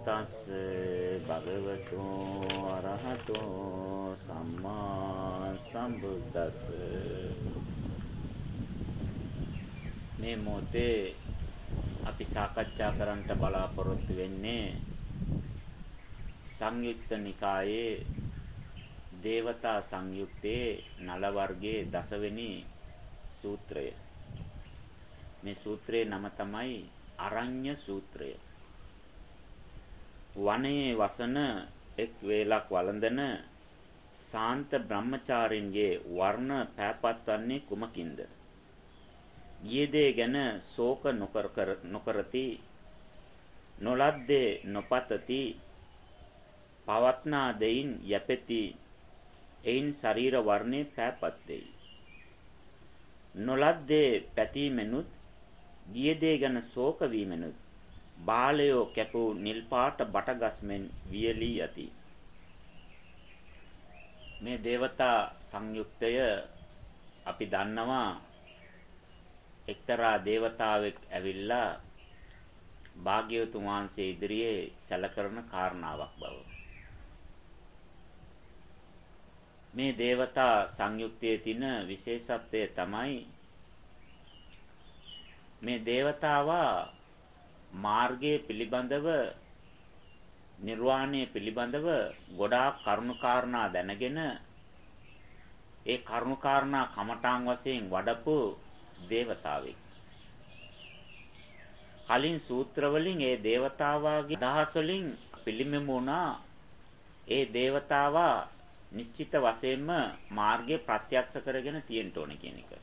තස් භගවතු අරහතෝ සම්මා සම්බුද්දස්ස. මේ මොහොතේ අපි සාකච්ඡා කරන්නට බලාපොරොත්තු වෙන්නේ සංයුක්ත නිකායේ දේවතා සංයුක්තයේ නල වර්ගයේ දසවෙනි සූත්‍රය. මේ සූත්‍රයේ නම තමයි අරඤ්‍ය සූත්‍රය. වනයේ වසන එක් වේලක් වළඳන සාන්ත බ්‍රහ්මචාරින්ගේ වර්ණ පෑපත් වන්නේ කුමකින්ද? ඊයේදේ ගැන ශෝක නොකර නොකරති නොලද්දේ නොපතති පවත්නා දෙයින් යැපෙති එයින් ශරීර වර්ණේ පෑපත් දෙයි නොලද්දේ පැතීමෙනුත් ගියදේ ගැන ශෝක වීමෙනුත් බාලයෝ කැපූ නිල් පාට බටගස් මෙන් වියලී යති. මේ దేవතා සංයුක්තය අපි දන්නවා එක්තරා దేవතාවෙක් ඇවිල්ලා භාග්‍යවතුන් වහන්සේ ඉදිරියේ සැලකරන කාරණාවක් බව. මේ దేవතා සංයුක්තයේ තියෙන විශේෂත්වය තමයි මේ దేవතාවා මාර්ගයේ පිළිබඳව නිර්වාණය පිළිබඳව ගොඩාක් කරුණාකාරණා දැනගෙන ඒ කරුණාකාරණා කමඨාන් වශයෙන් වඩපු దేవතාවෙක්. කලින් සූත්‍ර වලින් ඒ దేవතාවාගේ අදහස් වලින් පිළිමෙමු වුණා. ඒ దేవතාවා නිශ්චිත වශයෙන්ම මාර්ගය ප්‍රත්‍යක්ෂ කරගෙන තියෙන්න ඕන කියන එක.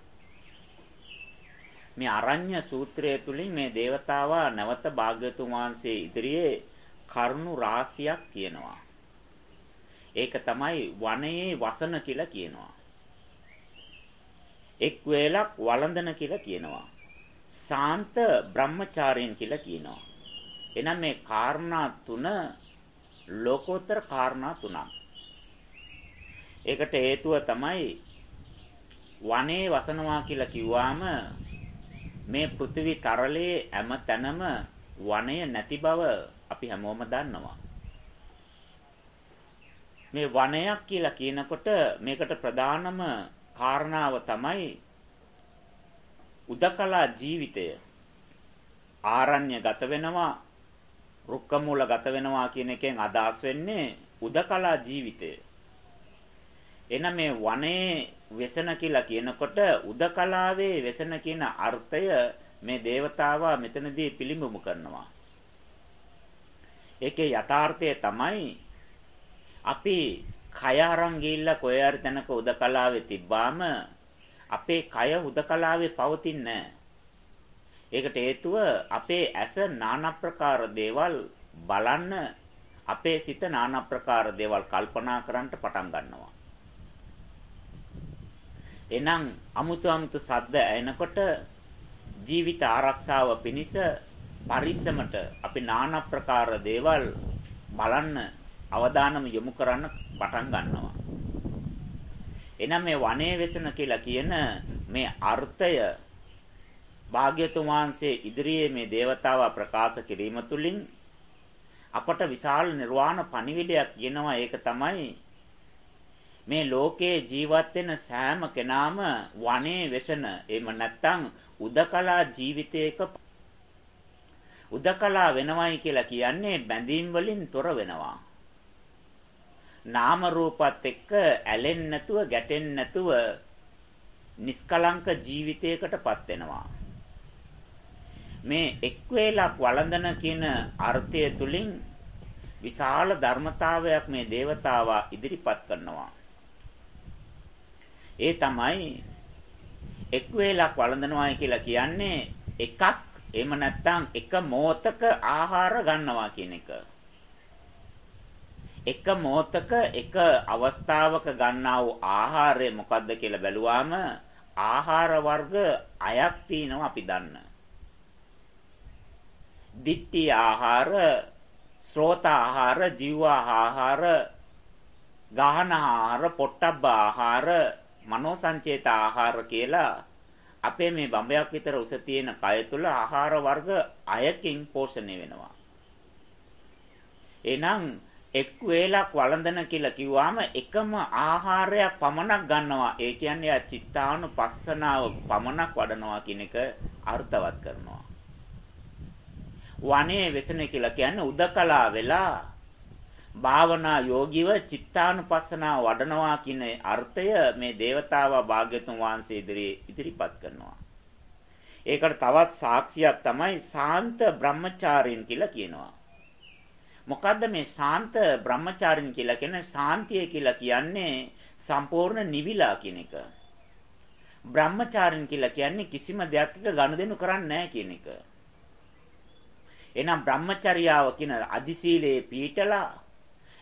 මේ අරඤ්‍ය සූත්‍රය තුලින් මේ దేవතාවා නැවත භාග්‍යතුන් වහන්සේ ඉදිරියේ කරුණු රාශියක් කියනවා. ඒක තමයි වනයේ වසන කියලා කියනවා. එක් වේලක් වළඳන කියලා කියනවා. සාන්ත බ්‍රහ්මචාරීන් කියලා කියනවා. එනම් මේ කාරණා තුන ලෝකෝත්තර කාරණා තුනක්. ඒකට හේතුව තමයි වනේ වසනවා කියලා කිව්වාම මේ පෘථිවි තරලයේ හැම තැනම වනය නැති බව අපි හැමෝම දන්නවා. මේ වනයක් කියලා කියනකොට මේකට ප්‍රධානම කාරණාව තමයි උදකලා ජීවිතය. ආරණ්‍ය ගත වෙනවා, රුක්ක මූල ගත වෙනවා කියන එකෙන් අදහස් වෙන්නේ උදකලා ජීවිතය. එන මේ වනයේ වෙසන කියලා කියනකොට උදකලාවේ වෙසන කියන අර්ථය මේ దేవතාවා මෙතනදී පිළිඹු කරනවා. ඒකේ යථාර්ථය තමයි අපි කය අරන් ගිහිල්ලා කොහේ හරි තැනක උදකලාවේ තිබ්බාම අපේ කය උදකලාවේ පවතින්නේ නැහැ. ඒකට හේතුව අපේ ඇස নানা ප්‍රකාර දේවල් බලන්න අපේ සිත নানা ප්‍රකාර දේවල් කල්පනා කරන්නට පටන් ගන්නවා. එනම් අමුතු අමුතු සද්ද එනකොට ජීවිත ආරක්ෂාව පිණිස පරිස්සමට අපි নানা ප්‍රකාර දේවල් බලන්න අවධානම යොමු කරන්න පටන් ගන්නවා. එනම් මේ වනයේ වෙසන කියලා කියන මේ අර්ථය භාග්‍යතුන් වහන්සේ ඉදිරියේ මේ దేవතාව ප්‍රකාශ කිරීම තුළින් අපට විශාල නිර්වාණ පණිවිඩයක් ගෙනවා ඒක තමයි මේ ලෝකේ ජීවත් වෙන සෑම කෙනාම වනේ වෙසන එහෙම නැත්නම් උදකලා ජීවිතයක උදකලා වෙනවයි කියලා කියන්නේ බැඳීම් වලින් තොර වෙනවා. නාම රූපත් එක්ක ඇලෙන්නේ නැතුව ගැටෙන්නේ නැතුව නිස්කලංක ජීවිතයකටපත් වෙනවා. මේ එක් වේලක් වළඳන කියන අර්ථය තුලින් විශාල ධර්මතාවයක් මේ దేవතාවා ඉදිරිපත් කරනවා. ඒ තමයි එක් වේලක් වළඳනවායි කියලා කියන්නේ එකක් එහෙම නැත්නම් එක මොහතක ආහාර ගන්නවා කියන එක. එක මොහතක එක අවස්ථාවක ගන්නා වූ ආහාරය මොකද්ද කියලා බැලුවාම ආහාර වර්ග අයක් තියෙනවා අපි දන්න. දිට්ටි ආහාර, ශ්‍රෝත ආහාර, ජීව ආහාර, ගාහන ආහාර, පොට්ටබ්බ ආහාර මනෝ සංචේත ආහාර කියලා අපේ මේ බඹයක් විතර උස තියෙන කය තුල ආහාර වර්ග අයකින් පෝෂණය වෙනවා. එහෙනම් එක් වේලක් වළඳන කියලා කිව්වම එකම ආහාරයක් පමණක් ගන්නවා. ඒ කියන්නේ චිත්තානුපස්සනාව පමණක් වඩනවා කියන එක අර්ථවත් කරනවා. වනේ වෙසෙන කියලා කියන්නේ උදකලා වෙලා භාවනා යෝගීව චිත්තානුපස්සනාව වඩනවා කියන අර්ථය මේ దేవතාවා භාග්‍යතුන් වහන්සේ ඉදිරියේ ඉදිරිපත් කරනවා. ඒකට තවත් සාක්ෂියක් තමයි සාන්ත බ්‍රහ්මචාරීන් කියලා කියනවා. මොකද්ද මේ ශාන්ත බ්‍රහ්මචාරින් කියලා කියන්නේ සාන්තිය කියලා කියන්නේ සම්පූර්ණ නිවිලා කියන එක. බ්‍රහ්මචාරින් කියලා කියන්නේ කිසිම දෙයක් එක ගනුදෙනු කරන්නේ නැහැ කියන එක. එහෙනම් බ්‍රහ්මචර්යාව කියන අදිශීලයේ පීඨලා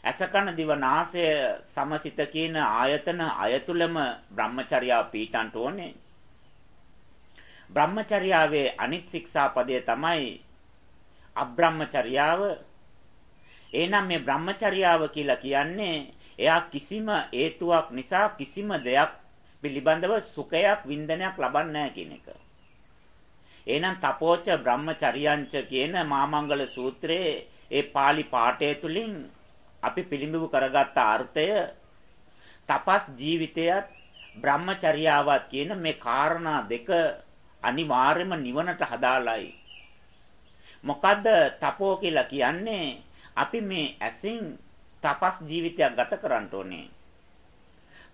අසකන දිව නාසය සමසිත කියන ආයතන අයතුලම බ්‍රහ්මචර්යාව පීඨන්ට ඕනේ. බ්‍රහ්මචර්යාවේ අනිත් ශික්ෂාපදය තමයි අබ්‍රහ්මචර්යාව එහෙනම් මේ බ්‍රහ්මචර්යාව කියලා කියන්නේ එයා කිසිම හේතුවක් නිසා කිසිම දෙයක් පිළිබඳව සුඛයක් වින්දනයක් ලබන්නේ නැහැ කියන එක. එහෙනම් තපෝච බ්‍රහ්මචර්යංච කියන මාමංගල සූත්‍රයේ ඒ pāli පාඨය තුලින් අපි පිළිඹු කරගත්ත අර්ථය තපස් ජීවිතයත් බ්‍රහ්මචර්යාවත් කියන මේ කාරණා දෙක අනිවාර්යම නිවනට හදාලයි. මොකද්ද තපෝ කියලා කියන්නේ අපි මේ ඇසින් තපස් ජීවිතයක් ගත කරන්න ඕනේ.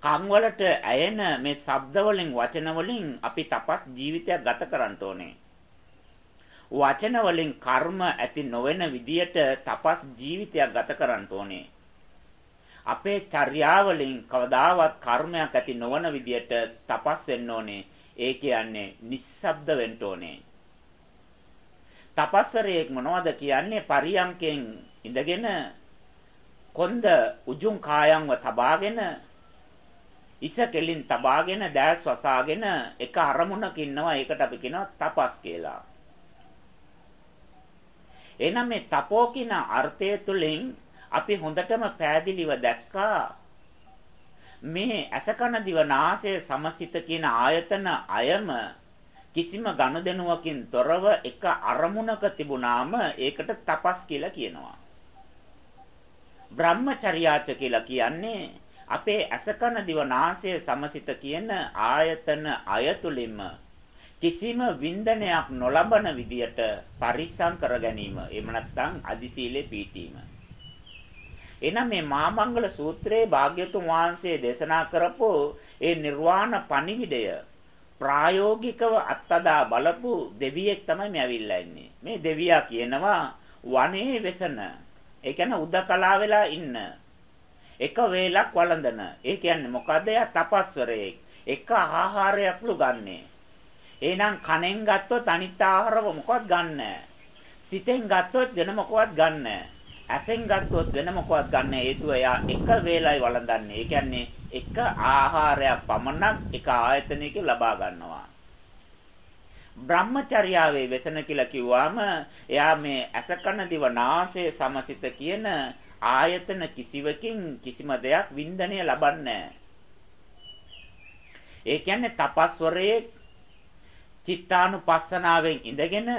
කන් වලට ඇයෙන මේ ශබ්ද වලින් වචන වලින් අපි තපස් ජීවිතයක් ගත කරන්න ඕනේ. වචන වලින් කර්ම ඇති නොවන විදියට තපස් ජීවිතයක් ගත කරන්න ඕනේ. අපේ චර්යාවලින් කවදාවත් කර්මයක් ඇති නොවන විදියට තපස් වෙන්න ඕනේ. ඒ කියන්නේ නිස්සබ්ද වෙන්න ඕනේ. තපස්සරයෙක් මොනවද කියන්නේ? පරියංකෙන් ඉඳගෙන කොන්ද උජුං කායන්ව තබාගෙන ඉස කෙලින් තබාගෙන දැස් වසාගෙන එක අරමුණක ඉන්නවා ඒකට අපි කියනවා තපස් කියලා. එහෙනම් මේ තපෝ කියන අර්ථය තුලින් අපි හොඳටම පෑදිලිව දැක්කා මේ අසකන දිව නාසය සමසිත කියන ආයතන අයම කිසිම ගනුදෙනුවකින් තොරව එක අරමුණක තිබුණාම ඒකට තපස් කියලා කියනවා. බ්‍රහ්මචර්යාච කියලා කියන්නේ අපේ අසකන දිව නාසය සමසිත කියන ආයතන අයතුලින්ම කිසිම වින්දනයක් නොලබන විදියට පරිස්සම් කර ගැනීම. එහෙම නැත්නම් අදිශීලේ පීඨීම. එනම් මේ මාමංගල සූත්‍රයේ භාග්‍යතුන් වහන්සේ දේශනා කරපු ඒ නිර්වාණ පණිවිඩය ප්‍රායෝගිකව අත්දා බලපු දෙවියෙක් තමයි මේ ඇවිල්ලා ඉන්නේ. මේ දෙවියා කියනවා වනේ වෙසන ඒ කියන්නේ උදකලා වෙලා ඉන්න. එක වේලක් වළඳන. ඒ කියන්නේ මොකද? එයා තපස්වරයෙක්. එක ආහාරයක්ලු ගන්නෙ. එහෙනම් කනෙන් ගත්තොත් අනිත් ආහාර මොකවත් ගන්න සිතෙන් ගත්තොත් වෙන මොකවත් ගන්න ඇසෙන් ගත්තොත් වෙන මොකවත් ගන්න හේතුව එයා එක වේලයි වළඳන්නේ. ඒ කියන්නේ එක ආහාරයක් පමණක් එක ආයතනයක ලබා ගන්නවා. බ්‍රහ්මචර්යාවේ වෙසන කියලා කිව්වම එයා මේ අසකන දිව නාසය සමසිත කියන ආයතන කිසිවකින් කිසිම දෙයක් වින්දනය ලබන්නේ ඒ කියන්නේ තපස්වරයේ චිත්තානුපස්සනාවෙන් ඉඳගෙන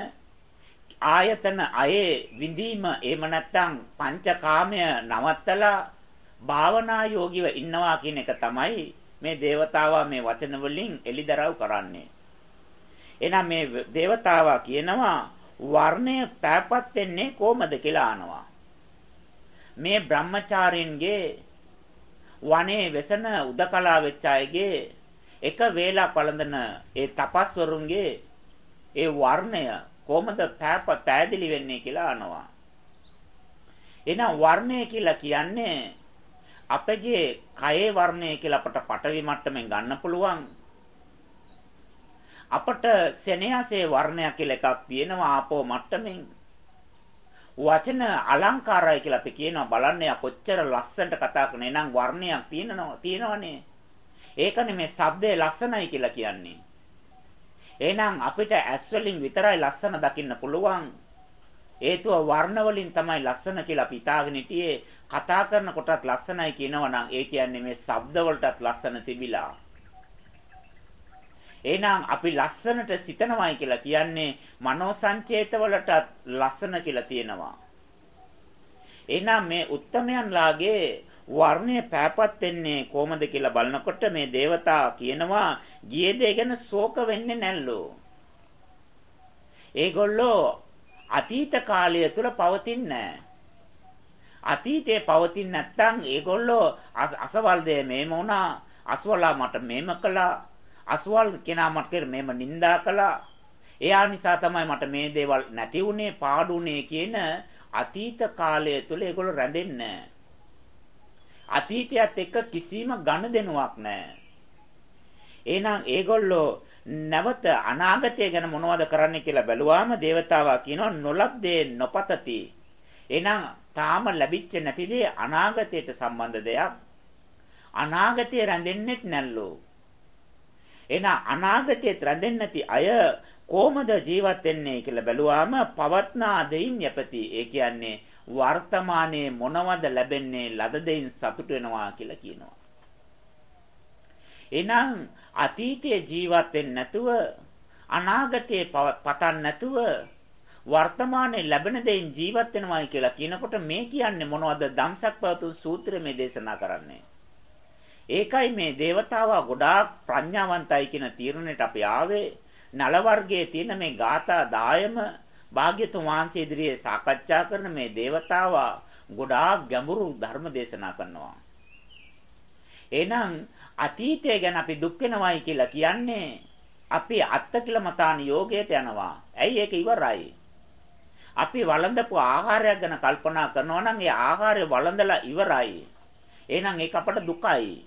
ආයතන අයේ විඳීම එහෙම නැත්නම් පංචකාමය නවත්තලා භාවනා යෝගිව ඉන්නවා කියන එක තමයි මේ దేవතාවා මේ වචන වලින් එලිදරව් කරන්නේ. එහෙනම් මේ దేవතාවා කියනවා වර්ණය පැපත් වෙන්නේ කොහමද කියලා අහනවා. මේ බ්‍රහ්මචාරින්ගේ වනේ වෙසන උදකලා වෙච්ච අයගේ එක වේලා පළඳන ඒ තපස්වරුන්ගේ ඒ වර්ණය කොහමද පැප පැහැදිලි වෙන්නේ කියලා අහනවා. එහෙනම් වර්ණය කියලා කියන්නේ අපගේ කයේ වර්ණය කියලා අපට පටවි මට්ටමින් ගන්න පුළුවන්. අපට සෙනෙහසේ වර්ණයක් කියලා එකක් තියෙනවා ආපෝ මට්ටමින්. වචන අලංකාරය කියලා අපි කියනවා බලන්න කොච්චර ලස්සනට කතා කරන එනම් වර්ණයක් තියෙනවා තියෙනවනේ. ඒකනේ මේ ශබ්දේ ලස්සනයි කියලා කියන්නේ. එහෙනම් අපිට ඇස් වලින් විතරයි ලස්සන දකින්න පුළුවන්. හේතුව වර්ණ වලින් තමයි ලස්සන කියලා අපි හිතාගෙන හිටියේ කතා කරන කොටත් ලස්සනයි කියනවා නම් ඒ කියන්නේ මේ ශබ්ද වලටත් ලස්සන තිබිලා. එහෙනම් අපි ලස්සනට සිතනවායි කියලා කියන්නේ මනෝ සංචේත වලටත් ලස්සන කියලා තියෙනවා. එහෙනම් මේ උත්තමයන්ලාගේ වර්ණය පෑපත් වෙන්නේ කොහොමද කියලා බලනකොට මේ దేవතා කියනවා ගියේ දේ ගැන ශෝක වෙන්නේ නැල්ලු. ඒගොල්ලෝ අතීත කාලය තුල පවතින්නේ අතීතයේ පවතින නැත්නම් ඒගොල්ලෝ අසවල් දේ මේම වුණා අසවලා මට මේම කළා අසවල් කෙනා මට මේම නිඳා කළා. එයා නිසා තමයි මට මේ දේවල් නැති වුනේ පාඩුනේ කියන අතීත කාලය තුල ඒගොල්ලෝ රැඳෙන්නේ අතීතයත් එක්ක කිසිම ගනුදෙනුවක් නැහැ. එහෙනම් ඒගොල්ලෝ නැවත අනාගතය ගැන මොනවද කරන්න කියලා බැලුවාම దేవතාවා කියනවා නොලබ්දේ නොපතති. එහෙනම් තාම ලැබිච්ච නැති දේ අනාගතයට සම්බන්ධ දෙයක්. අනාගතය රැඳෙන්නෙත් නැල්ලෝ. එහෙනම් අනාගතයේ රැඳෙන්නේ නැති අය කොහොමද ජීවත් වෙන්නේ කියලා බැලුවාම පවත්නා දෙයින් යැපති. ඒ කියන්නේ වර්තමානයේ මොනවද ලැබෙන්නේ ලද දෙයින් සතුට වෙනවා කියලා කියනවා. එහෙනම් අතීතයේ ජීවත් වෙන්නේ නැතුව අනාගතයේ පතන් නැතුව වර්තමානයේ ලැබෙන දෙයින් ජීවත් වෙනවායි කියලා කියනකොට මේ කියන්නේ මොනවද ධම්සක්පවතුන් සූත්‍රය මේ දේශනා කරන්නේ. ඒකයි මේ దేవතාවා ගොඩාක් ප්‍රඥාවන්තයි කියන තීරණයට අපි ආවේ නල වර්ගයේ තියෙන මේ ગાථා 10ම භාග්‍යතුන් වහන්සේ ඉදිරියේ සාකච්ඡා කරන මේ దేవතාවා ගොඩාක් ගැඹුරු ධර්ම දේශනා කරනවා. එහෙනම් අතීතය ගැන අපි දුක් වෙනවයි කියලා කියන්නේ අපි අත්තකිලමතාන යෝගයට යනවා. ඇයි ඒක ඉවරයි? අපි වළඳපු ආහාරයක් ගැන කල්පනා කරනවා නම් ඒ ආහාරය වළඳලා ඉවරයි. එහෙනම් ඒක අපට දුකයි.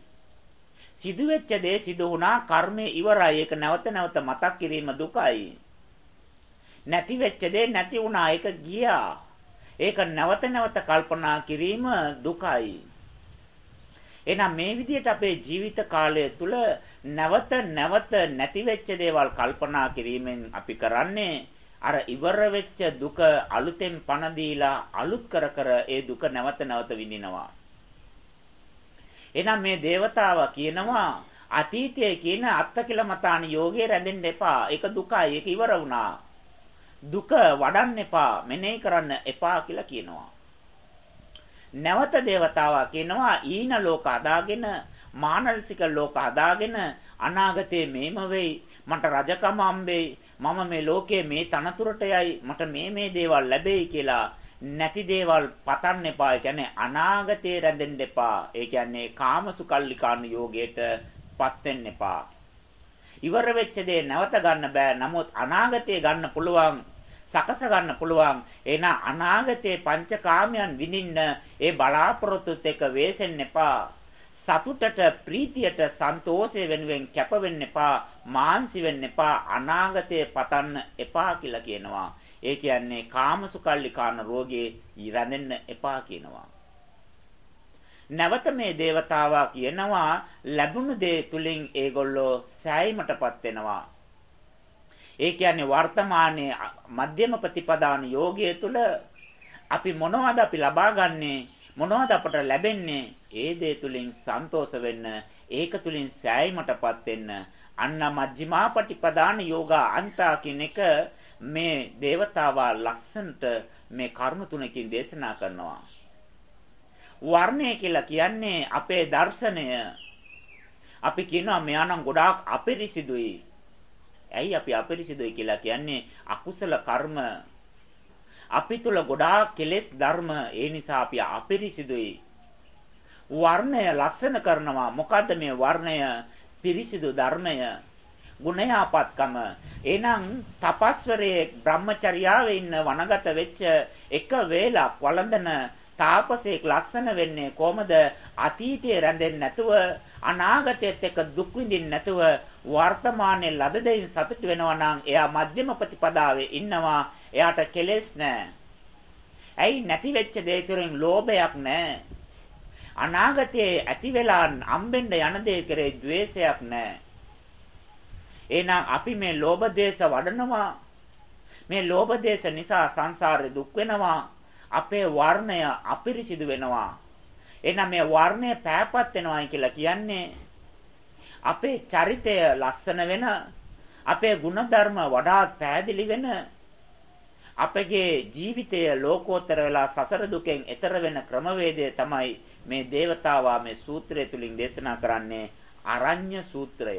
සිදුවෙච්ච දේ සිදු වුණා කර්මය ඉවරයි. ඒක නැවත නැවත මතක් කිරීම දුකයි. නැති වෙච්ච දේ නැති වුණා. ඒක ගියා. ඒක නැවත නැවත කල්පනා කිරීම දුකයි. එහෙනම් මේ විදිහට අපේ ජීවිත කාලය තුල නැවත නැවත නැති වෙච්ච දේවල් කල්පනා කිරීමෙන් අපි කරන්නේ අර ඉවර වෙච්ච දුක අලුතෙන් පණ දීලා අලුත් කර කර ඒ දුක නැවත නැවත විඳිනවා. එහෙනම් මේ దేవතාවා කියනවා අතීතයේ කියන අත්තකිලමතාන යෝගයේ රැඳෙන්න එපා. ඒක දුකයි. ඒක ඉවර වුණා. දුක වඩන්න එපා. මෙනෙහි කරන්න එපා කියලා කියනවා. නැවත దేవතාවා කියනවා ඊන ලෝක අදාගෙන මානසික ලෝක හදාගෙන අනාගතයේ මේම වෙයි මට රජකම හම්බෙයි මම මේ ලෝකයේ මේ තනතුරට යයි මට මේ මේ දේවල් ලැබෙයි කියලා නැති දේවල් පතන්න එපා. ඒ කියන්නේ අනාගතේ රැඳෙන්න එපා. ඒ කියන්නේ කාමසුකල්ලිකාන යෝගයටපත් වෙන්න එපා. ඉවර වෙච්ච දේ නැවත ගන්න බෑ. නමුත් අනාගතේ ගන්න පුළුවන්. සකස ගන්න පුළුවන්. එහෙනම් අනාගතයේ පංචකාමයන් විඳින්න ඒ බලාපොරොත්තුත් එක්ක වෙසෙන්න එපා. සතුටට ප්‍රීතියට සන්තෝෂය වෙනුවෙන් කැප වෙන්න එපා. මාන්සි වෙන්න එපා. අනාගතයේ පතන්න එපා කියලා කියනවා. ඒ කියන්නේ කාමසුකල්ලිකාන රෝගේ රැඳෙන්න එපා කියනවා. නැවත මේ దేవතාවා කියනවා ලැබුණු දේ තුලින් ඒගොල්ලෝ සෑයීමටපත් වෙනවා. ඒ කියන්නේ වර්තමානයේ මධ්‍යම ප්‍රතිපදාන යෝගයේ තුල අපි මොනවද අපි ලබාගන්නේ මොනවද අපට ලැබෙන්නේ ඒ දේ තුලින් සන්තෝෂ වෙන්න ඒක තුලින් සෑයීමටපත් වෙන්න අන්න මජ්ක්‍ධිමා පටිපදාන යෝගා අන්තා කියන එක මේ దేవතාවා ලස්සනට මේ කරුණු තුනකින් දේශනා කරනවා. වර්ණය කියලා කියන්නේ අපේ දර්ශනය. අපි කියනවා මෙයා නම් ගොඩාක් අපිරිසිදුයි. ඇයි අපි අපිරිසිදුයි කියලා කියන්නේ අකුසල කර්ම. අපි තුල ගොඩාක් කෙලෙස් ධර්ම. ඒ නිසා අපි අපිරිසිදුයි. වර්ණය ලස්සන කරනවා. මොකද්ද මේ වර්ණය? පිරිසිදු ධර්මය. ගුණයාපත්කම එහෙනම් තපස්වරයේ බ්‍රහ්මචර්යාවේ ඉන්න වනගත වෙච්ච එක වේලක් වළඳන තාපසේක් ලස්සන වෙන්නේ කොහමද අතීතයේ රැඳෙන්නේ නැතුව අනාගතයේත් එක්ක දුක් විඳින්න නැතුව වර්තමානයේ ලද දෙයින් සතුට වෙනවා නම් එයා මධ්‍යම ප්‍රතිපදාවේ ඉන්නවා එයාට කෙලෙස් නැහැ ඇයි නැති වෙච්ච දේ තුරින් ලෝභයක් නැහැ අනාගතයේ ඇති වෙලා අම්බෙන්න යන දේ කරේ द्वේෂයක් නැහැ එහෙනම් අපි මේ ලෝභ දේශ වඩනවා. මේ ලෝභ දේශ නිසා සංසාරේ දුක් වෙනවා. අපේ වර්ණය අපිරිසිදු වෙනවා. එහෙනම් මේ වර්ණය පෑපත් වෙනවායි කියලා කියන්නේ අපේ චරිතය ලස්සන වෙන අපේ ಗುಣධර්ම වඩාත් පැහැදිලි වෙන අපගේ ජීවිතය ලෝකෝත්තර වෙලා සසර දුකෙන් එතර වෙන ක්‍රමවේදය තමයි මේ దేవතාවා මේ සූත්‍රය තුලින් දේශනා කරන්නේ අරඤ්‍ය සූත්‍රය.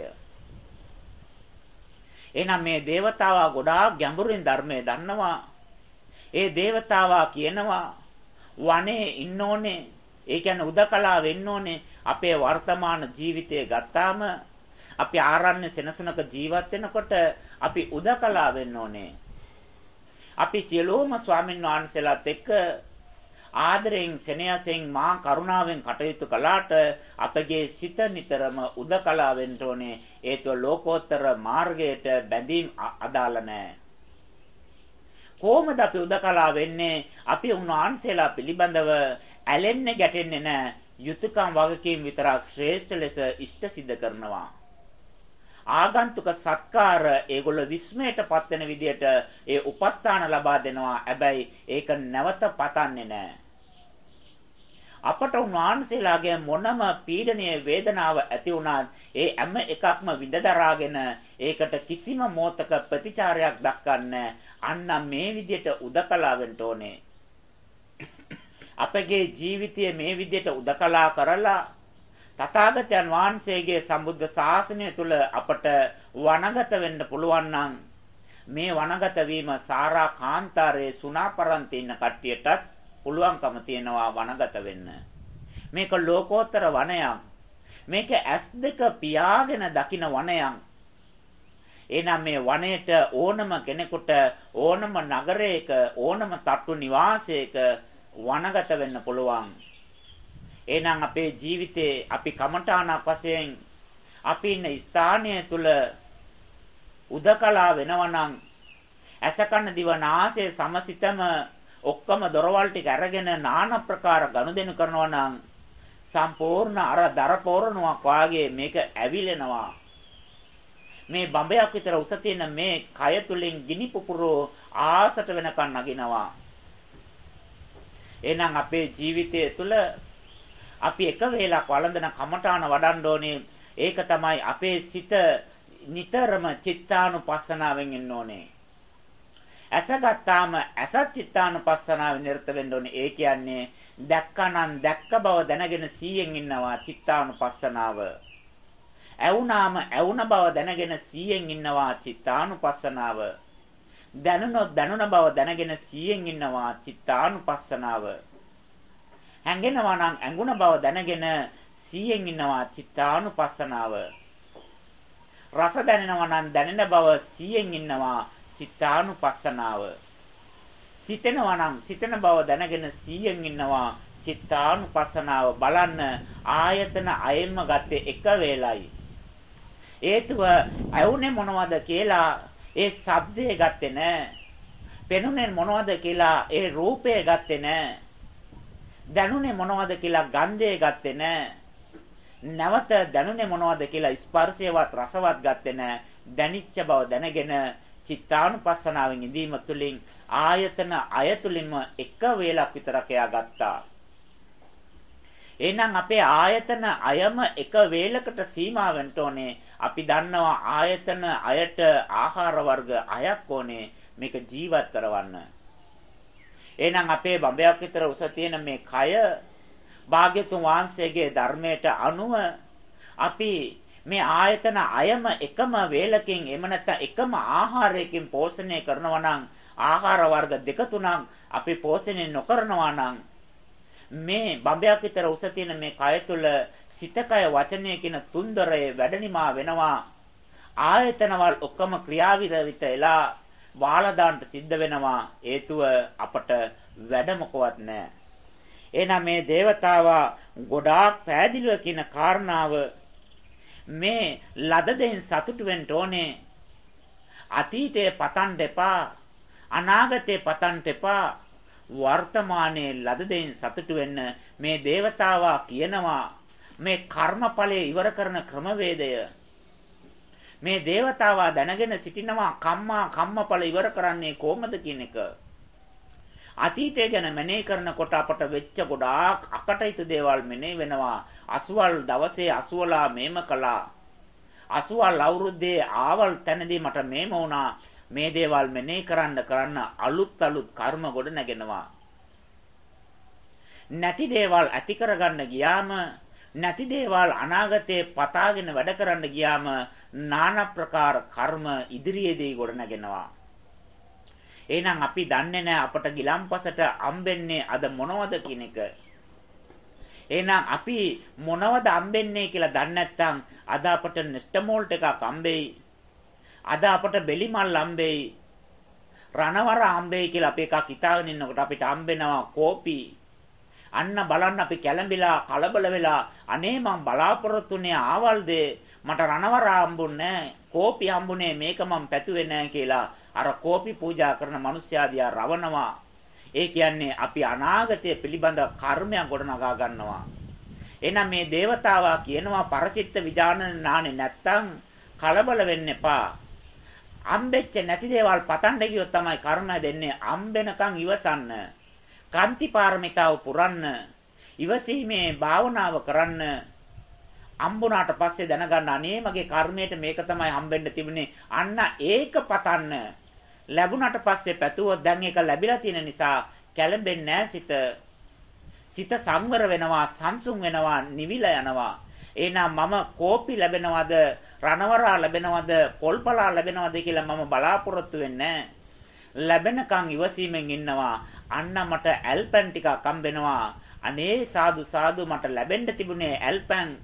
එහෙනම් මේ దేవතාවා ගොඩාක් ගැඹුරින් ධර්මය දන්නවා. ඒ దేవතාවා කියනවා වනේ ඉන්න ඕනේ ඒ කියන්නේ උදකලා වෙන්න ඕනේ. අපේ වර්තමාන ජීවිතය ගත්තාම අපි ආරණ්‍ය සෙනසුනක ජීවත් වෙනකොට අපි උදකලා වෙන්න ඕනේ. අපි සියලුම ස්වාමින් වහන්සේලාත් එක්ක ආදරයෙන් සෙනෙහසෙන් මා කරුණාවෙන් කටයුතු කළාට අපගේ සිත නිතරම උදකලා වෙන්න ඕනේ ඒතුව ලෝකෝත්තර මාර්ගයට බැඳීම් අදාළ නැහැ කොහොමද අපි උදකලා වෙන්නේ අපි උන්වහන්සේලා පිළිබඳව ඇලෙන්නේ ගැටෙන්නේ නැහැ යුතුයකම් වගකීම් විතරක් ශ්‍රේෂ්ඨ ලෙස ඉෂ්ට සිද්ධ කරනවා ආගන්තුක සත්කාර ඒගොල්ලෝ විස්මයටපත් වෙන විදියට ඒ උපස්ථාන ලබා දෙනවා. හැබැයි ඒක නැවත පතන්නේ නැහැ. අපට උන්වහන්සේලාගේ මොනම පීඩනීය වේදනාව ඇති වුණත් ඒ හැම එකක්ම විඳදරාගෙන ඒකට කිසිම මොහතක ප්‍රතිචාරයක් දක්වන්නේ අන්න මේ විදියට උදකලා වෙන්න ඕනේ. අපගේ ජීවිතය මේ විදියට උදකලා කරලා තථාගතයන් වහන්සේගේ සම්බුද්ධ ශාසනය තුල අපට වනගත වෙන්න පුළුවන් නම් මේ වනගත වීම සාරා කාන්තාරයේ සුණාපරන්ති ඉන්න කට්ටියටත් පුළුවන්කම තියෙනවා වනගත වෙන්න. මේක ලෝකෝත්තර වනයක්. මේක S2 පියාගෙන දකින වනයක්. එහෙනම් මේ වනයේට ඕනම කෙනෙකුට ඕනම නගරයක ඕනම තට්ටු නිවාසයක වනගත වෙන්න පුළුවන්. එහෙනම් අපේ ජීවිතේ අපි කමඨාණක් වශයෙන් අපි ඉන්න ස්ථානය තුල උදකලා වෙනවනම් ඇසකන දිවනාසය සමසිතම ඔක්කොම දොරවල් ටික අරගෙන নানা ප්‍රකාර ගනුදෙනු කරනවා නම් සම්පූර්ණ අර දරපෝරණුවක් වාගේ මේක ඇවිලෙනවා මේ බඹයක් විතර උස තියෙන මේ කය තුලින් ගිනි පුපුරෝ ආසට වෙනකන් නගිනවා එහෙනම් අපේ ජීවිතය තුළ අපි එක වේලක් වළඳන කමඨාන වඩන්න ඕනේ. ඒක තමයි අපේ සිත නිතරම චිත්තානුපස්සනාවෙන් ඉන්න ඕනේ. ඇස ගත්තාම ඇසත් චිත්තානුපස්සනාවෙන් නිරත වෙන්න ඕනේ. ඒ කියන්නේ දැක්කනම් දැක්ක බව දැනගෙන සීයෙන් ඉන්නවා චිත්තානුපස්සනාව. ඇවුනාම ඇවුන බව දැනගෙන සීයෙන් ඉන්නවා චිත්තානුපස්සනාව. දැනුනොත් දැනුන බව දැනගෙන සීයෙන් ඉන්නවා චිත්තානුපස්සනාව. හැඟෙනවා නම් ඇඟුණ බව දැනගෙන සීයෙන් ඉන්නවා චිත්තානුපස්සනාව. රස දැනෙනවා නම් දැනෙන බව සීයෙන් ඉන්නවා චිත්තානුපස්සනාව. සිතෙනවා නම් සිතෙන බව දැනගෙන සීයෙන් ඉන්නවා චිත්තානුපස්සනාව බලන්න ආයතන අයෙන්ම ගත්තේ එක වේලයි. හේතුව ඇවුනේ මොනවද කියලා ඒ ශබ්දය ගත්තේ නැහැ. පෙනුනේ මොනවද කියලා ඒ රූපය ගත්තේ නැහැ. දැනුනේ මොනවද කියලා ගන්ධය ගත්තේ නැහැ. නැවත දැනුනේ මොනවද කියලා ස්පර්ශයවත් රසවත් ගත්තේ නැහැ. දැනිච්ච බව දැනගෙන චිත්තානුපස්සනාවෙන් ඉඳීම තුළින් ආයතන අයතුලින්ම එක වේලක් විතරක් එයා ගත්තා. එහෙනම් අපේ ආයතන අයම එක වේලකට සීමා වෙන්න ඕනේ. අපි දන්නවා ආයතන අයට ආහාර වර්ග අයක් ඕනේ මේක ජීවත් කරවන්න. එහෙනම් අපේ බඹයක් විතර උස තියෙන මේ කය භාග්‍යතුන් වහන්සේගේ ධර්මයට අනුව අපි මේ ආයතන අයම එකම වේලකින් එම නැත්නම් එකම ආහාරයකින් පෝෂණය කරනවා නම් ආහාර වර්ග දෙක තුනක් අපි පෝෂණය නොකරනවා නම් මේ බඹයක් විතර උස තියෙන මේ කය තුල සිතකය වචනය කියන තුන්දරේ වැඩනිමා වෙනවා ආයතනවල ඔක්කොම ක්‍රියාවිරවිත එලා වාලා දාන්න සිද්ධ වෙනවා හේතුව අපට වැඩ මොකවත් නැහැ. එහෙනම් මේ దేవතාවා ගොඩාක් පෑදිලිව කියන කාරණාව මේ ලද දෙයින් සතුටු වෙන්න ඕනේ. අතීතයේ පතන් දෙපා අනාගතයේ පතන් දෙපා වර්තමානයේ ලද දෙයින් සතුටු වෙන්න මේ దేవතාවා කියනවා මේ කර්මඵලය ඉවර කරන ක්‍රමවේදය මේ దేవතාවා දැනගෙන සිටිනවා කම්මා කම්මඵල ඉවර කරන්නේ කොහොමද කියන එක අතීතය ගැන මැනේ කරනකොට අපට වෙච්ච ගොඩාක් අකටයුතු දේවල් මැනේ වෙනවා. අසුවල් දවසේ අසුවලා මේම කළා. අසුවල් අවුරුද්දේ ආවල් තැනදී මට මේම වුණා. මේ දේවල් මෙනෙහි කරන්න කරන්න අලුත් අලුත් කර්ම ගොඩ නැගෙනවා. නැති දේවල් ඇති කරගන්න ගියාම නැති දේවල් අනාගතේ පතාගෙන වැඩ කරන්න ගියාම নানা ප්‍රකාර කර්ම ඉදිරියේදී ගොඩ නැගෙනවා. එහෙනම් අපි දන්නේ නැහැ අපට ගිලම්පසට හම්බෙන්නේ අද මොනවද කියන එක. එහෙනම් අපි මොනවද හම්බෙන්නේ කියලා දන්නේ නැත්නම් අද අපට නෙස්ටමෝල්ට් එකක් හම්බෙයි. අද අපට බෙලිමල් හම්බෙයි. රණවර හම්බෙයි කියලා අපි එකක් හිතාගෙන ඉන්නකොට අපිට හම්බෙනවා කෝපි. අන්න බලන්න අපි කැළඹිලා කලබල වෙලා අනේ මං බලාපොරොත්තුනේ ආවල්ද මට රණවර හම්බුන්නේ කෝපි හම්බුනේ මේක මං පැතුවේ නැහැ කියලා අර කෝපි පූජා කරන මිනිස්යාදියා රවණවා. ඒ කියන්නේ අපි අනාගතය පිළිබඳ කර්මයක් ගොඩනගා ගන්නවා. එහෙනම් මේ దేవතාවා කියනවා පරචිත්ත විඥාන නානේ නැත්තම් කලබල වෙන්න එපා. අම්බෙච්ච නැති දේවල් පතන්න ගියොත් තමයි කර්ම දෙන්නේ. අම්බෙනකන් ඉවසන්න. කාන්ති පාරමිතාව පුරන්න. ඉවසීමේ භාවනාව කරන්න. අම්බුණාට පස්සේ දැනගන්න අනේ මගේ කර්මයට මේක තමයි හම්බෙන්න තිබුණේ. අන්න ඒක පතන්න. ලැබුණට පස්සේ පැතුවොත් දැන් ඒක ලැබිලා තියෙන නිසා කැළඹෙන්නේ සිත. සිත සංවර වෙනවා, සංසුන් වෙනවා, නිවිලා යනවා. එහෙනම් මම කෝපි ලැබෙනවද, රණවරා ලැබෙනවද, පොල්පලා ලැබෙනවද කියලා මම බලාපොරොත්තු වෙන්නේ ලැබෙනකන් ඉවසීමෙන් ඉන්නවා. අන්න මට ඇල්පන් ටිකක් හම්බෙනවා. අනේ සාදු සාදු මට ලැබෙන්න තිබුණේ ඇල්පන්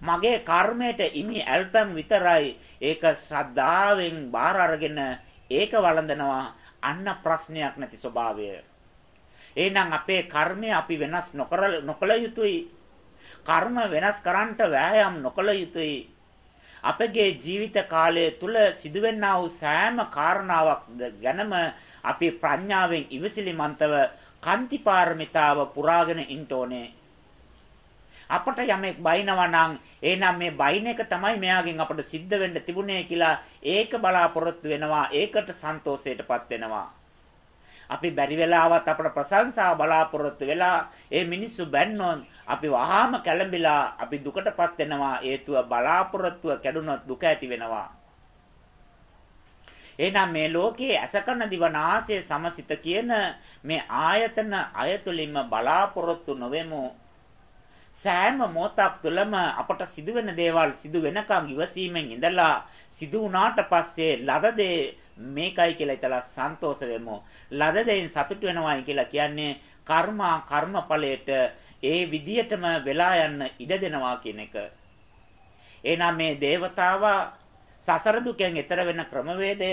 මගේ කර්මයට ඉමි ඇල්පම් විතරයි ඒක ශ්‍රද්ධාවෙන් බාර අරගෙන ඒක වළඳනවා අන්න ප්‍රශ්නයක් නැති ස්වභාවය. එහෙනම් අපේ කර්මය අපි වෙනස් නොකර නොකළ යුතුයි. කර්ම වෙනස් කරන්නට වෑයම් නොකළ යුතුයි. අපගේ ජීවිත කාලය තුල සිදුවෙනා වූ සෑම කාරණාවක් ගැනම අපි ප්‍රඥාවෙන් ඉවසිලිමන්තව කාන්තිපාරමිතාව පුරාගෙන ඉන්න ඕනේ. අපට යමෙක් බයිනවා නම් එහෙනම් මේ බයින එක තමයි මෙයාගෙන් අපට සිද්ධ වෙන්න තිබුණේ කියලා ඒක බලාපොරොත්තු වෙනවා ඒකට සන්තෝෂයටපත් වෙනවා අපි බැරි වෙලාවත් අපට ප්‍රශංසාව බලාපොරොත්තු වෙලා ඒ මිනිස්සු බැන්නොත් අපි වහාම කැළඹිලා අපි දුකටපත් වෙනවා හේතුව බලාපොරොත්තුව කැඩුනොත් දුක ඇති වෙනවා එහෙනම් මේ ලෝකයේ අසකන දිවනාසය සමසිත කියන මේ ආයතන අයතුලින්ම බලාපොරොත්තු නොවෙමු සෑම මොහොතක් තුළම අපට සිදුවෙන දේවල් සිදු වෙනකම් ඉවසීමෙන් ඉඳලා සිදු වුණාට පස්සේ ලද දේ මේකයි කියලා හිතලා සන්තෝෂ වෙමු. ලද දෙයින් සතුට වෙනවයි කියලා කියන්නේ කර්මා කර්මඵලයට ඒ විදියටම වෙලා යන්න ඉඩ දෙනවා කියන එක. එහෙනම් මේ దేవතාවා සසර දුකෙන් එතර වෙන ක්‍රමවේදය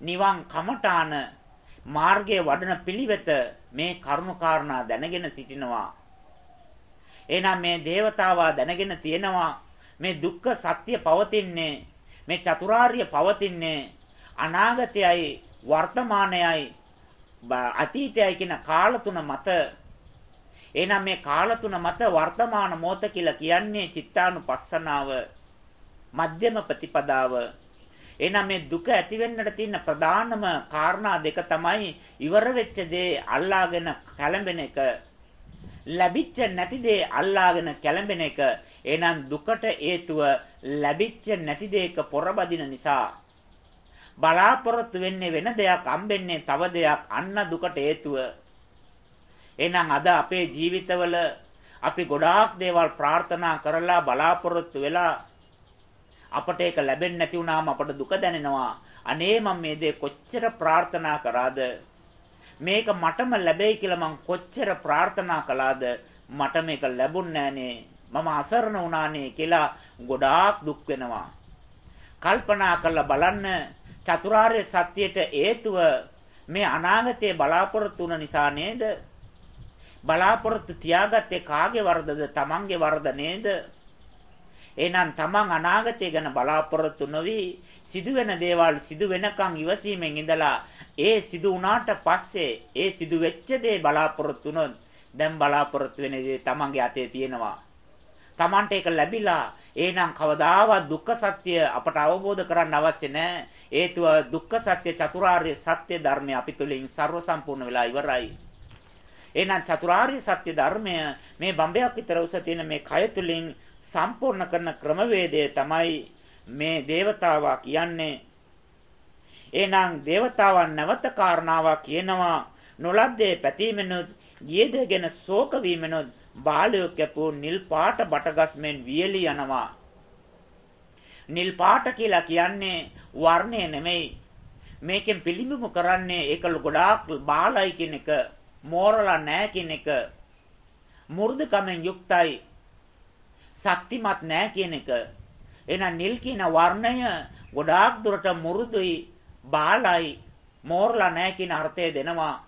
නිවන් කමඨාන මාර්ගයේ වඩන පිළිවෙත මේ කර්මකාරණා දැනගෙන සිටිනවා. එහෙනම් මේ దేవතාවා දැනගෙන තියෙනවා මේ දුක්ඛ සත්‍ය පවතින්නේ මේ චතුරාර්ය පවතින්නේ අනාගතයයි වර්තමානයයි අතීතයයි කියන කාල තුන මත එහෙනම් මේ කාල තුන මත වර්තමාන මොහොත කියලා කියන්නේ චිත්තානුපස්සනාව මධ්‍යම ප්‍රතිපදාව. එහෙනම් මේ දුක ඇති වෙන්නට තියෙන ප්‍රධානම කාරණා දෙක තමයි ඉවර වෙච්ච දේ අල්ලාගෙන කැළඹෙන එක. ලැබිච්ච නැති දේ අල්ලාගෙන කැළඹෙන එක. එහෙනම් දුකට හේතුව ලැබිච්ච නැති දෙයක පොරබදින නිසා. බලාපොරොත්තු වෙන්නේ වෙන දෙයක් හම්බෙන්නේ තව දෙයක් අන්න දුකට හේතුව. එහෙනම් අද අපේ ජීවිතවල අපි ගොඩාක් දේවල් ප්‍රාර්ථනා කරලා බලාපොරොත්තු වෙලා අපට ඒක ලැබෙන්නේ නැති වුනහම අපට දුක දැනෙනවා අනේ මම මේ දේ කොච්චර ප්‍රාර්ථනා කරාද මේක මටම ලැබෙයි කියලා මං කොච්චර ප්‍රාර්ථනා කළාද මට මේක ලැබුන්නේ මම අසරණ වුණානේ කියලා ගොඩාක් දුක් වෙනවා. කල්පනා කරලා බලන්න චතුරාර්ය සත්‍යයට හේතුව මේ අනාගතයේ බලාපොරොත්තු වුණ නිසා නේද? බලාපොරොත්තු තියාගත්තේ කාගේ වරදද? Tamange වරද නේද? එහෙනම් Taman අනාගතය ගැන බලාපොරොත්තු නොවි සිදුවෙන දේවල් සිදු වෙනකන් ඉවසීමෙන් ඉඳලා ඒ සිදු වුණාට පස්සේ ඒ සිදු වෙච්ච දේ බලාපොරොත්තු වුණොත් දැන් බලාපොරොත්තු වෙන දේ තමන්ගේ අතේ තියෙනවා. තමන්ට ඒක ලැබිලා එහෙනම් කවදාවත් දුක්ඛ සත්‍ය අපට අවබෝධ කරගන්න අවශ්‍ය නැහැ. හේතුව දුක්ඛ සත්‍ය චතුරාර්ය සත්‍ය ධර්මය අපි තුළින් ਸਰව සම්පූර්ණ වෙලා ඉවරයි. එහෙනම් චතුරාර්ය සත්‍ය ධර්මය මේ බඹයක් විතර උස තියෙන මේ කය තුලින් සම්පූර්ණ කරන ක්‍රමවේදය තමයි මේ దేవතාවා කියන්නේ. එහෙනම් దేవතාවන් නැවත කාරණාවක් කියනවා නොලද්දේ පැතීමනොත් ගියද ගැන ශෝක වීමනොත් බාලයෝ කැපූ නිල් පාට බටගස් මෙන් වියලි යනවා. නිල් පාට කියලා කියන්නේ වර්ණය නෙමෙයි. මේකෙන් පිළිඹු කරන්නේ ඒක ගොඩාක් බාලයි කියන එක. මෝරලා නැහැ කියන එක මු르දුකමෙන් යුක්තයි ශක්තිමත් නැහැ කියන එක එහෙනම් නිල් කියන වර්ණය ගොඩාක් දුරට මුරුදුයි බාලයි මෝරලා නැහැ කියන අර්ථය දෙනවා.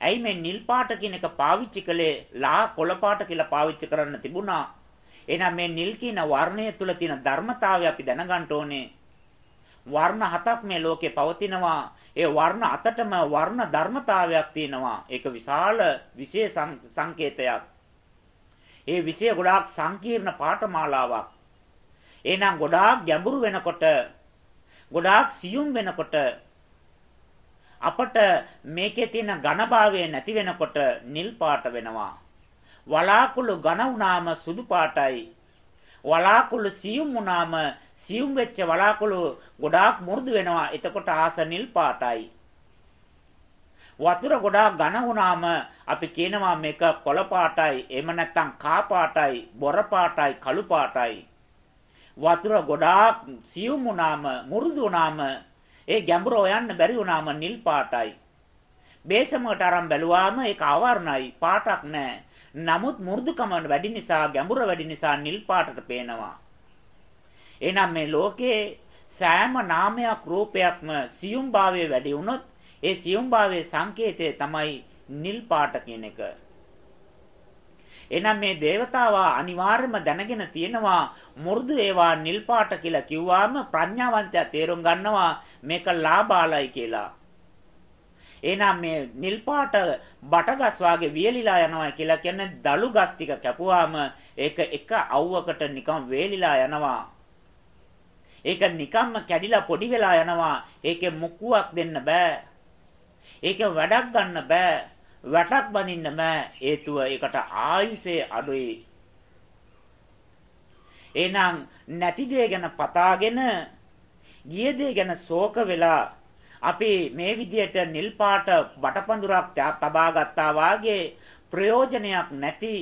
ඇයි මේ නිල් පාට කියන එක පාවිච්චි කළේ ලා කොළ පාට කියලා පාවිච්චි කරන්න තිබුණා. එහෙනම් මේ නිල් කියන වර්ණය තුල තියෙන ධර්මතාවය අපි දැනගන්න ඕනේ. වර්ණ හතක් මේ ලෝකේ පවතිනවා. ඒ වර්ණ අතටම වර්ණ ධර්මතාවයක් තියෙනවා. ඒක විශාල විශේෂ සංකේතයක්. ඒ විෂය ගොඩාක් සංකීර්ණ පාඨමාලාවක්. එහෙනම් ගොඩාක් ගැඹුරු වෙනකොට ගොඩාක් සියුම් වෙනකොට අපට මේකේ තියෙන ඝනභාවය නැති වෙනකොට නිල් පාට වෙනවා. වලාකුළු ඝන වුණාම සුදු පාටයි. වලාකුළු සියුම් වුණාම සියුම් වෙච්ච වලාකුළු ගොඩාක් මු르දු වෙනවා. එතකොට ආස නිල් පාටයි. වතුර ගොඩාක් ඝන වුණාම අපි කියනවා මේක කොළ පාටයි, එහෙම නැත්නම් කා පාටයි, බොර පාටයි, කළු පාටයි. වතුර ගොඩාක් සියුම් වුණාම, මුරුදු වුණාම, ඒ ගැඹුර හොයන්න බැරි වුණාම නිල් පාටයි. බේසමකට අරන් බැලුවාම ඒක අවර්ණයි, පාටක් නැහැ. නමුත් මු르දුකම වැඩි නිසා, ගැඹුර වැඩි නිසා නිල් පාටට පේනවා. එහෙනම් මේ ලෝකයේ සෑම නාමයක් රූපයක්ම සියුම් භාවයේ වැඩි වුණොත් ඒ සියුම් භාවයේ සංකේතය තමයි නිල් පාට කියන එක. එහෙනම් මේ దేవතාවා අනිවාර්යම දැනගෙන තියෙනවා මු르දු ඒවා නිල් පාට කියලා කිව්වම ප්‍රඥාවන්තයා තේරුම් ගන්නවා මේක ලාබාලයි කියලා. එහෙනම් මේ නිල් පාට බටගස් වාගේ වියලිලා යනවා කියලා කියන්නේ දලු ගස් ටික කැපුවාම ඒක එක අවුවකට නිකන් වේලිලා යනවා. ඒක නිකම්ම කැඩිලා පොඩි වෙලා යනවා. ඒකේ මුක්කුවක් දෙන්න බෑ. ඒක වැඩක් ගන්න බෑ. වැටක් බඳින්න බෑ. හේතුව ඒකට ආයුෂේ අඩුයි. එහෙනම් නැති දේ ගැන පතාගෙන ගිය දේ ගැන ශෝක වෙලා අපි මේ විදියට නිල් පාට බටපඳුරක් තබා ගත්තා වාගේ ප්‍රයෝජනයක් නැති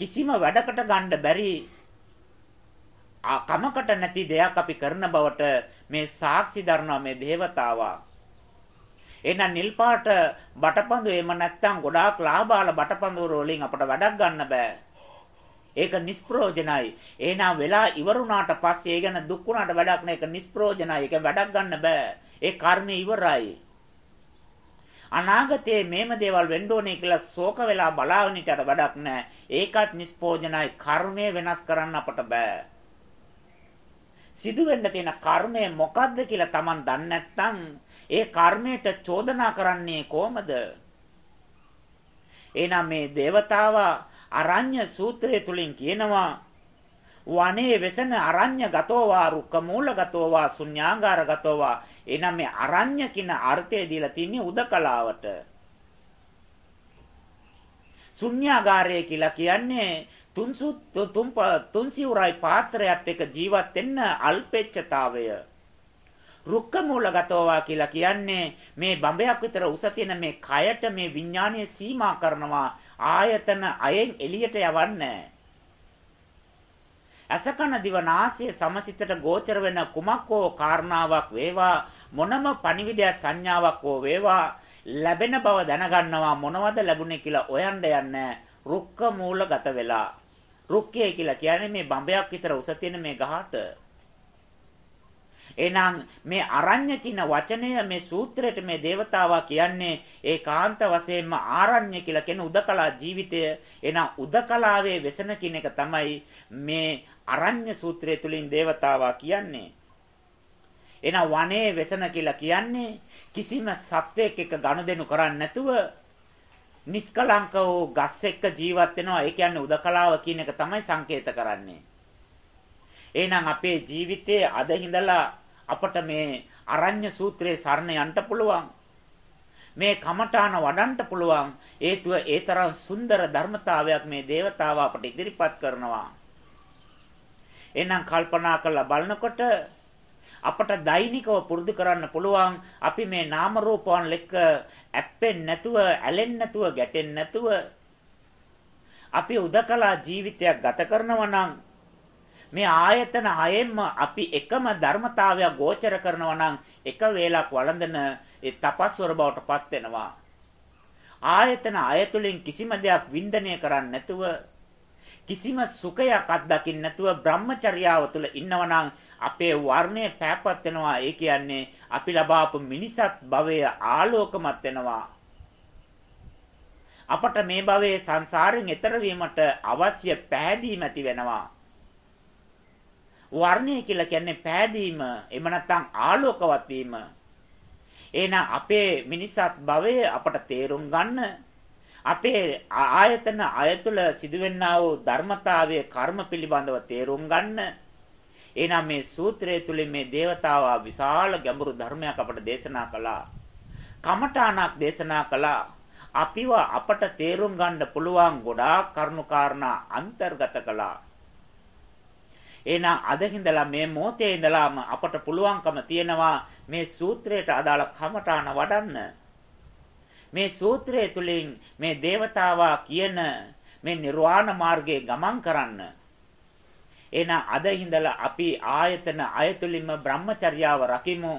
කිසිම වැඩකට ගන්න බැරි කමකට නැති දෙයක් අපි කරන බවට මේ සාක්ෂි දරනවා මේ දේවතාවා එහෙනම් නිල් පාට බටපඳු එහෙම නැත්නම් ගොඩාක් ලාභාල බටපඳු වලින් අපට වැඩක් ගන්න බෑ. ඒක නිෂ්ප්‍රයෝජනයි. එහෙනම් වෙලා ඉවරුණාට පස්සේ ඒ ගැන දුක් වුණාට වැඩක් නෑ. ඒක නිෂ්ප්‍රයෝජනයි. ඒක වැඩක් ගන්න බෑ. ඒ කර්මය ඉවරයි. අනාගතයේ මේම දේවල් වෙන්න ඕනේ කියලා ශෝක වෙලා බලාගෙන ඉතට වැඩක් නෑ. ඒකත් නිෂ්ප්‍රයෝජනයි. කර්මය වෙනස් කරන්න අපට බෑ. සිදු වෙන්න තියෙන කර්මය මොකද්ද කියලා Taman දන්නේ නැත්නම් ඒ කර්මයට චෝදනා කරන්නේ කොහමද? එහෙනම් මේ దేవතාවා අරඤ්‍ය සූත්‍රය තුලින් කියනවා වනේ වෙසන අරඤ්‍ය ගතෝවා රුක්ක මූල ගතෝවා ශුන්‍යාගාර ගතෝවා එනම් මේ අරඤ්‍ය කියන අර්ථය දීලා තින්නේ උදකලාවට ශුන්‍යාගාරය කියලා කියන්නේ තුන්සු තුන් තුන්සිවුරයි පාත්‍රයත් එක්ක ජීවත් වෙන්න අල්පෙච්ඡතාවය. රුක්ක මූලගතෝවා කියලා කියන්නේ මේ බඹයක් විතර උස තියෙන මේ කයට මේ විඥානීය සීමා කරනවා ආයතන අයෙන් එළියට යවන්නේ. අසකන දිවනාසය සමසිතට ගෝචර වෙන කුමක් හෝ කාරණාවක් වේවා මොනම පණිවිඩය සංඥාවක් හෝ වේවා ලැබෙන බව දැනගන්නවා මොනවද ලැබුණේ කියලා හොයන්න යන්නේ රුක්ක මූලගත වෙලා. රුක්කය කියලා කියන්නේ මේ බඹයක් විතර උස තියෙන මේ ගහට. එහෙනම් මේ අරඤ්‍ය කියන වචනය මේ සූත්‍රයට මේ దేవතාවා කියන්නේ ඒකාන්ත වශයෙන්ම ආරඤ්‍ය කියලා කියන උදකලා ජීවිතය. එහෙනම් උදකලාවේ වෙසෙන කියන එක තමයි මේ අරඤ්‍ය සූත්‍රය තුලින් దేవතාවා කියන්නේ. එහෙනම් වනයේ වෙසෙන කියලා කියන්නේ කිසිම සත්වයක එක ගනුදෙනු කරන්නේ නැතුව නිස්කලංක වූ ගස් එක්ක ජීවත් වෙනවා. ඒ කියන්නේ උදකලාව කියන එක තමයි සංකේත කරන්නේ. එහෙනම් අපේ ජීවිතයේ අද හිඳලා අපට මේ අරඤ්‍ය සූත්‍රයේ සරණ යන්න පුළුවන්. මේ කමඨාන වඩන්න පුළුවන්. හේතුව ඒ තරම් සුන්දර ධර්මතාවයක් මේ దేవතාව අපට ඉදිරිපත් කරනවා. එහෙනම් කල්පනා කරලා බලනකොට අපට දෛනිකව පුරුදු කරන්න පුළුවන් අපි මේ නාම රූපයන් ලෙක්ක ඇප්පෙන්නේ නැතුව, ඇලෙන්නේ නැතුව, ගැටෙන්නේ නැතුව අපි උදකලා ජීවිතයක් ගත කරනවා නම් මේ ආයතන හයෙන්ම අපි එකම ධර්මතාවය ගෝචර කරනවා නම් එක වේලක් වළඳන ඒ තපස්වර බවට පත් වෙනවා. ආයතන අයතුලින් කිසිම දෙයක් වින්දනය කරන්නේ නැතුව කිසිම සුඛයක් අත්දකින්න නැතුව බ්‍රහ්මචර්යාව තුළ ඉන්නවනම් අපේ වර්ණය පෑපත් වෙනවා. ඒ කියන්නේ අපි ලබාපු මිනිසත් භවයේ ආලෝකමත් වෙනවා. අපට මේ භවයේ සංසාරයෙන් එතර වීමට අවශ්‍ය පැහැදීම ඇති වෙනවා. වර්ණය කියලා කියන්නේ පැහැදීම, එහෙම නැත්නම් ආලෝකවත් වීම. එහෙනම් අපේ මිනිසත් භවයේ අපට තේරුම් ගන්න අපේ ආයතන අයතුල සිදුවෙන්නා වූ ධර්මතාවයේ කර්ම පිළිබඳව තේරුම් ගන්න එහෙනම් මේ සූත්‍රය තුලින් මේ దేవතාවා විශාල ගැඹුරු ධර්මයක් අපට දේශනා කළා. කමඨාණක් දේශනා කළා. අපිව අපට තේරුම් ගන්න පුළුවන් ගොඩාක් කරුණුකාරණා අන්තර්ගත කළා. එහෙනම් අද හිඳලා මේ මොහොතේ ඉඳලාම අපට පුළුවන්කම තියෙනවා මේ සූත්‍රයට අදාළ කමඨාන වඩන්න. මේ සූත්‍රය තුලින් මේ దేవතාවා කියන මේ නිර්වාණ මාර්ගයේ ගමන් කරන්න. එහෙනම් අද හිඳලා අපි ආයතන අයතුලින්ම බ්‍රහ්මචර්යාව රකිමු.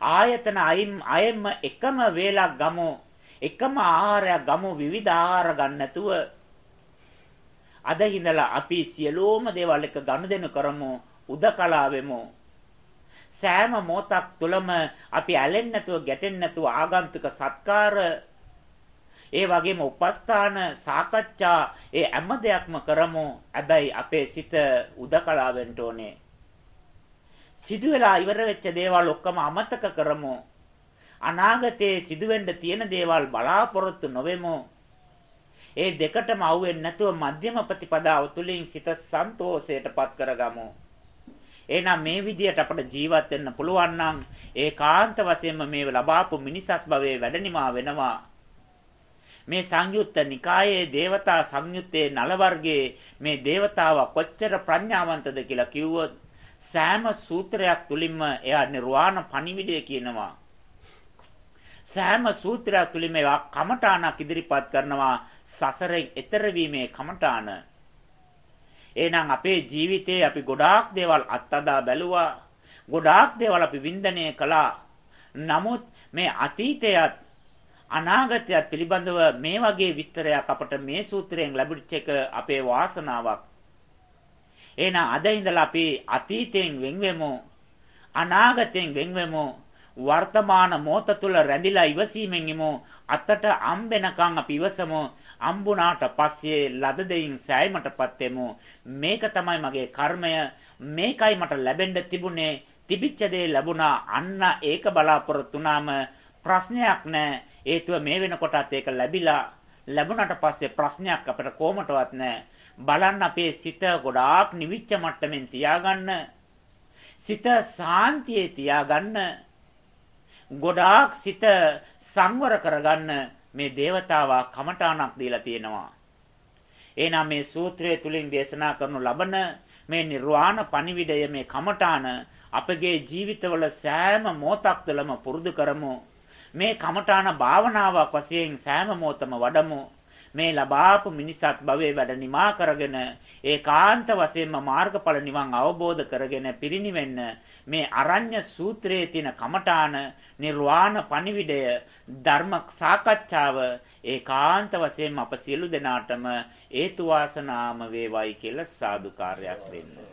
ආයතන අයින් අයෙන්ම එකම වේලක් ගමු. එකම ආහාරයක් ගමු විවිධ ආහාර ගන්න නැතුව අද හිඳලා අපි සියලුම දේවල් එක ගනුදෙනු කරමු උදකලා වෙමු සෑම මොහොතක් තුළම අපි ඇලෙන්නේ නැතුව ගැටෙන්නේ නැතුව ආගන්තුක සත්කාර ඒ වගේම උපස්ථාන සාකච්ඡා ඒ හැම දෙයක්ම කරමු. හැබැයි අපේ සිත උදකලා වෙන්න ඕනේ. සිදු වෙලා ඉවර වෙච්ච දේවල් ඔක්කොම අමතක කරමු. අනාගතයේ සිදුවෙන්න තියෙන දේවල් බලාපොරොත්තු නොවෙමු. ඒ දෙකටම අවුෙන්නේ නැතුව මධ්‍යම ප්‍රතිපදාව තුළින් සිත සන්තෝෂයටපත් කරගමු. එහෙනම් මේ විදියට අපට ජීවත් වෙන්න පුළුවන් නම් ඒකාන්ත වශයෙන්ම මේ ලබාපු මිනිසත් භවයේ වැඩනිමා වෙනවා. මේ සංයුත්ත නිකායේ දේවතා සංයුත්තේ නල වර්ගයේ මේ දේවතාව කොච්චර ප්‍රඥාවන්තද කියලා කිව්වොත් සෑම සූත්‍රයක් තුලින්ම එයා නිර්වාණ පණිවිඩය කියනවා. සෑම සූත්‍රයක් තුලින්ම එයා කමඨාණක් ඉදිරිපත් කරනවා සසරෙන් එතර වීමේ කමඨාන. එහෙනම් අපේ ජීවිතේ අපි ගොඩාක් දේවල් අත්අදා බැලුවා. ගොඩාක් දේවල් අපි වින්දනය කළා. නමුත් මේ අතීතයත් අනාගතයත් පිළිබඳව මේ වගේ විස්තරයක් අපට මේ සූත්‍රයෙන් ලැබිච්ච එක අපේ වාසනාවක්. එහෙනම් අද ඉඳලා අපි අතීතයෙන් වෙන්වෙමු. අනාගතයෙන් වෙන්වෙමු. වර්තමාන මොහොත තුල රැඳිලා ඉවසීමෙන් ඉමු. අතට අම්බෙනකන් අපි ඉවසමු. අම්බුණාට පස්සේ ලද දෙයින් සෑයීමටපත් වෙමු. මේක තමයි මගේ කර්මය. මේකයි මට ලැබෙන්න තිබුණේ. තිබිච්ච දේ ලැබුණා. අන්න ඒක බලාපොරොත්තු වුණාම ප්‍රශ්නයක් නැහැ. හේතුව මේ වෙනකොටත් ඒක ලැබිලා ලැබුණාට පස්සේ ප්‍රශ්නයක් අපිට කොහොමටවත් නැහැ. බලන්න අපේ සිත ගොඩාක් නිවිච්ච මට්ටමින් තියාගන්න. සිත සාන්තියේ තියාගන්න. ගොඩාක් සිත සංවර කරගන්න මේ దేవතාවා කමඨාණක් දීලා තියෙනවා. එහෙනම් මේ සූත්‍රය තුලින් දේශනා කරනු ලබන මේ නිර්වාණ පණිවිඩය මේ කමඨාන අපගේ ජීවිතවල සෑම මොහොතක් තුළම පුරුදු කරමු. මේ කමඨාන භාවනාවක් වශයෙන් සෑම මොහොතම වඩමු. මේ ලබාපු මිනිසත් භවයේ වැඩ නිමා කරගෙන ඒකාන්ත වශයෙන්ම මාර්ගඵල නිවන් අවබෝධ කරගෙන පිරිණිවෙන්න මේ අරඤ්‍ය සූත්‍රයේ තියෙන කමඨාන නිර්වාණ පණිවිඩය ධර්ම සාකච්ඡාව ඒකාන්ත වශයෙන්ම අප සියලු දෙනාටම හේතු වාසනාම වේවයි කියලා සාදුකාරයක් දෙන්න.